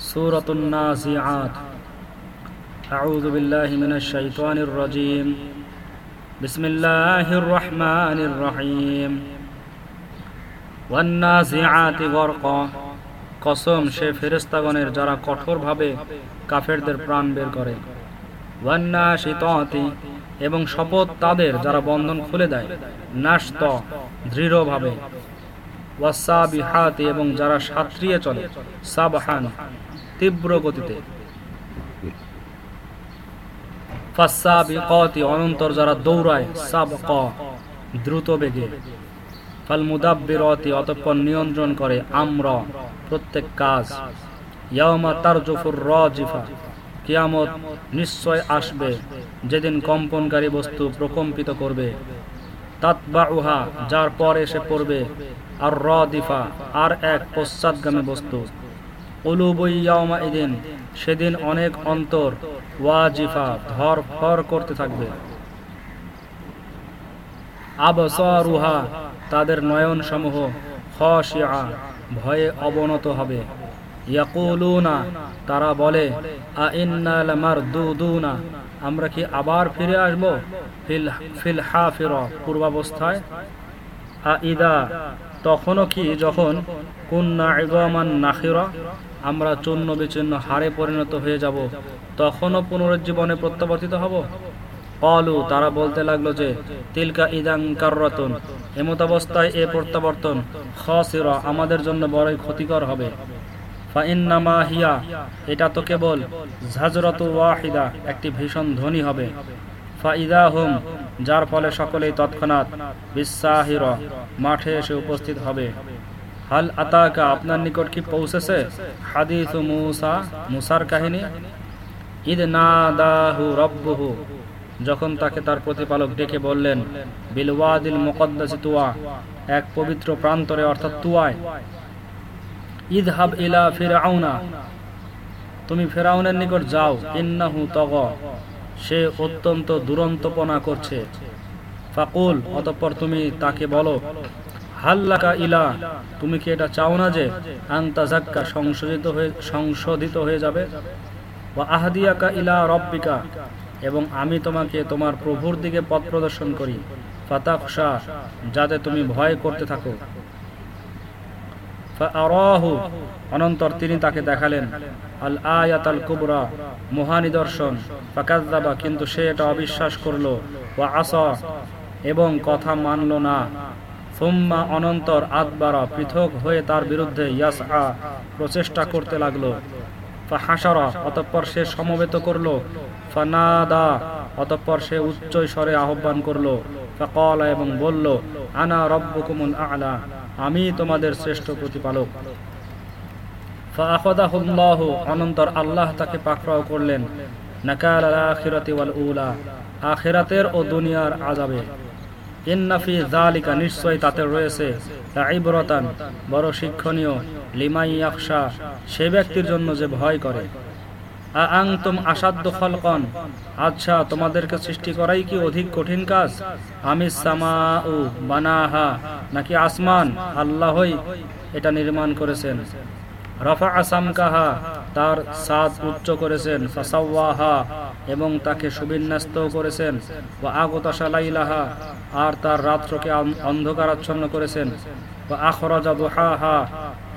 سورة النازعات أعوذ بالله من الشيطان الرجيم بسم الله الرحمن الرحيم والنازعات غرقا কসম সে ফেরেস্তাগণের যারা কঠোরভাবে কাফেরদের প্রাণ বের করে ওয়ান্না শীততি এবং শপথ তাদের যারা বন্ধন খুলে দেয় নাশত দৃঢ়ভাবে ওয়াসাবিহাতি এবং যারা সাত্রিয়ে চলে সাবহান তীব্র গতিতে। অনন্তর যারা দৌড়ায় দ্রুত বেগে। ফাল মুদাব্বিরতি অতঃপর নিয়ন্ত্রণ করে, আম্র প্রত্যেক কাজ। ইয়াউমা তারজুফুর রাজিফা, কিয়ামত নিশ্চয় আসবে। যেদিন কম্পনকারী বস্তু প্রকম্পিত করবে। তাতবাউহা, যার পর এসে পড়বে। আর রদিফা আর এক পশ্চাৎগামী বস্তু। এদিন সেদিন অনেক অন্তর ওয়াজিফা, ধর ফর করতে থাকবে। আবসারুহা, তাদের নয়ন সমূহ খশিয়া, ভয়ে অবনত হবে। ইয়াকুলুনা, তারা বলে আ ইন্না লামারদুদুনা আমরা কি আবার ফিরে আসব? ফিল ফিল হাফির, পূর্বাবস্থায়? আ ইদা, তখনও কি যখন কুন্না ইগমান নাখিরা আমরা চূর্ণ বিচ্ছিন্ন হারে পরিণত হয়ে যাব, তখনও পুনরুজ্জীবনে প্রত্যাবর্তিত হব? অলু তারা বলতে লাগল যে, তিলকা ইদাং কার্রতন এমতাবস্থায় এ প্রত্যাবর্তন, খসিরা আমাদের জন্য বড়ই ক্ষতিকর হবে। হিয়া, এটা তো কেবল ঝাজরত ওয়াহিদা, একটি ভীষণ ধ্বনি হবে। ফাইদা হুম যার ফলে সকলেই তৎক্ষণাৎ বিশ্বাহির মাঠে এসে উপস্থিত হবে। হাল আতাকা আপনার নিকট কি পৌঁছেছে? হাদিস মুসা, মুসার কাহিনী। ঈদ না দাহু রব্বুহু। যখন তাকে তার প্রতিপালক ডেকে বললেন বিলওয়াদিল মুকদ্দাসি তুয়া, এক পবিত্র প্রান্তরে অর্থাৎ তুয়ায়। ইদহাব ইলা ফিরাউনা তুমি ফেরাউনের নিকট যাও, ইন্নাহু তগ। সে অত্যন্ত দুরন্তপনা করছে। ফাকুল, অতঃপর তুমি তাকে বলো হাল্লাকা ইলা, তুমি কি এটা চাও না যে আন্তাজাক্কা সংশোধিত হয়ে সংশোধিত হয়ে যাবে? বা আহাদিয়াকা ইলা রব্বিকা, এবং আমি তোমাকে তোমার প্রভুর দিকে পথ প্রদর্শন করি ফাতাকশা যাতে তুমি ভয় করতে থাকো। অনন্তর তিনি তাকে দেখালেন, আল আয়াত আল কুবরা মহানিদর্শন ফাকাজ্জাবা কিন্তু সে এটা অবিশ্বাস করল ও আস, এবং কথা মানল না। সুম্মা অনন্তর আদবারা পৃথক হয়ে তার বিরুদ্ধে ইয়াস আ প্রচেষ্টা করতে লাগল। হাসারা অতঃপর সে সমবেত করল। ফানাদা, অতঃপর সে উচ্চ স্বরে আহ্বান করল। ফকল এবং বলল, আনা রব্বুকুমুল আলা, আমি তোমাদের শ্রেষ্ঠ প্রতিপালক। অনন্তর আল্লাহ তাকে পাকড়াও করলেন। নাকাল আখিরাতি ওয়াল উলা, আখিরাতের ও দুনিয়ার আজাবে ইন্নাফি জালিকা তাতে রয়েছে। বড় শিক্ষণীয় সে ব্যক্তির জন্য যে ভয় করে। আসাধ্য ফলকন আচ্ছা তোমাদেরকে সৃষ্টি করাই কি অধিক কঠিন কাজ? আমি নাকি আসমান? আল্লাহই এটা নির্মাণ করেছেন। রফা আসামকাহা তার সাদ উচ্চ করেছেন, ফাসাওয়াহা, এবং তাকে সুবিন্যস্ত করেছেন ও আগতাশালাইলাহা আর তার রাত্রকে অন্ধকারাচ্ছন্ন করেছেন ও আখরাজা দুহাহা,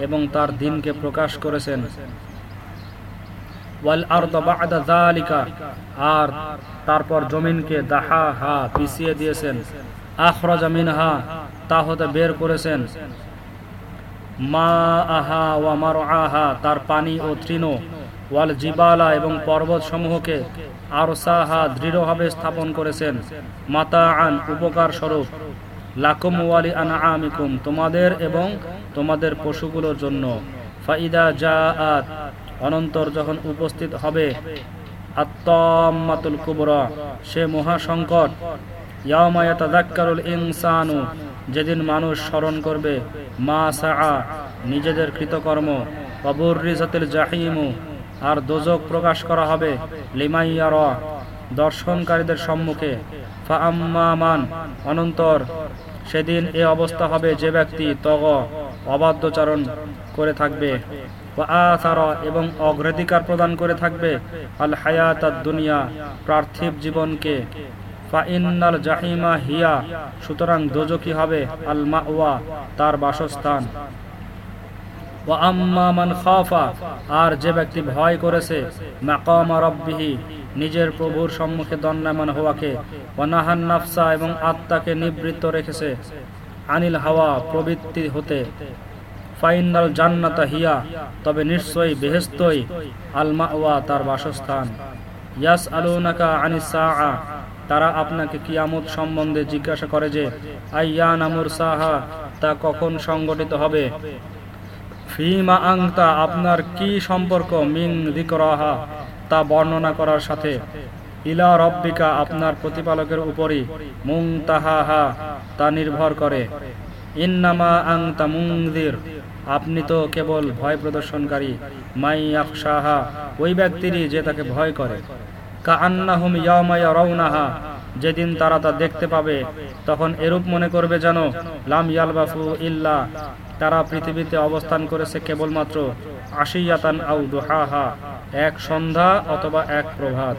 এবং তার দিনকে প্রকাশ করেছেন। আর তারপর জমিনকে দাহা হা পিছিয়ে দিয়েছেন। আখরাজা মিনহা তা হতে বের করেছেন। মা আহা ওয়া মার আহা তার পানি ও তৃণ, ওয়াল জিবালা এবং পর্বত সমূহকে আরসাহা দৃঢ়ভাবে স্থাপন করেছেন। মাতা আন উপকার স্বরূপ। লাকুম ওয়ালি আনা আমিকুম তোমাদের এবং তোমাদের পশুগুলোর জন্য। ফাইদা জা আত অনন্তর যখন উপস্থিত হবে। আত্মাতুল কুবরা, সে মহাসংকট ইনসানু, যেদিন মানুষ স্মরণ করবে, মা সা নিজেদের কৃতকর্ম অবুরিজাতিল জাহিমু, আর দোজক প্রকাশ করা হবে লিমাইয়ার দর্শনকারীদের সম্মুখে। ফা অনন্তর, সেদিন এ অবস্থা হবে যে ব্যক্তি তগ, অবাধ্যচারণ করে থাকবে। এবং অগ্রাধিকার প্রদান করে থাকবে। আল হায়াত দুনিয়া, পার্থিব জীবনকে জাহিমা হিয়া, সুতরাং দোজকি হবে? আল মাওয়া তার বাসস্থান। আর যে ব্যক্তি ভয় করেছে নিজের প্রভুর সম্মুখে দণ্ডায়মান হওয়াকে ওয়ানাহান নাফসা, এবং আত্মাকে নিবৃত্ত রেখেছে, আনিল হাওয়া, প্রবৃত্তি হতে। ফাইনাল জান্নাতা হিয়া, তবে নিশ্চয়ই বেহেস্তই আল মাওয়া তার বাসস্থান। ইয়াস আলুনাকা আনিস তারা আপনাকে কিয়ামত সম্বন্ধে জিজ্ঞাসা করে যে আইয়ান আমুর সাহা, তা কখন সংগঠিত হবে? ফিমা আংতা, আপনার কি সম্পর্ক? মিং দিকরাহা তা বর্ণনা করার সাথে। ইলা রব্বিকা, আপনার প্রতিপালকের উপরই। মুং তাহাহা তা নির্ভর করে। ইন্নামা আংতা মুংদির আপনি তো কেবল ভয় প্রদর্শনকারী। মাই আফসাহা ওই ব্যক্তিরই যে তাকে ভয় করে। কা আন্নাহুম ইয়ামায়া রওনাহা যেদিন তারা তা দেখতে পাবে, তখন এরূপ মনে করবে যেন, লাম ইয়ালবাফু ইল্লা। তারা পৃথিবীতে অবস্থান করেছে কেবলমাত্র আশিয়াতান আউ দুহাহা, এক সন্ধ্যা অথবা এক প্রভাত।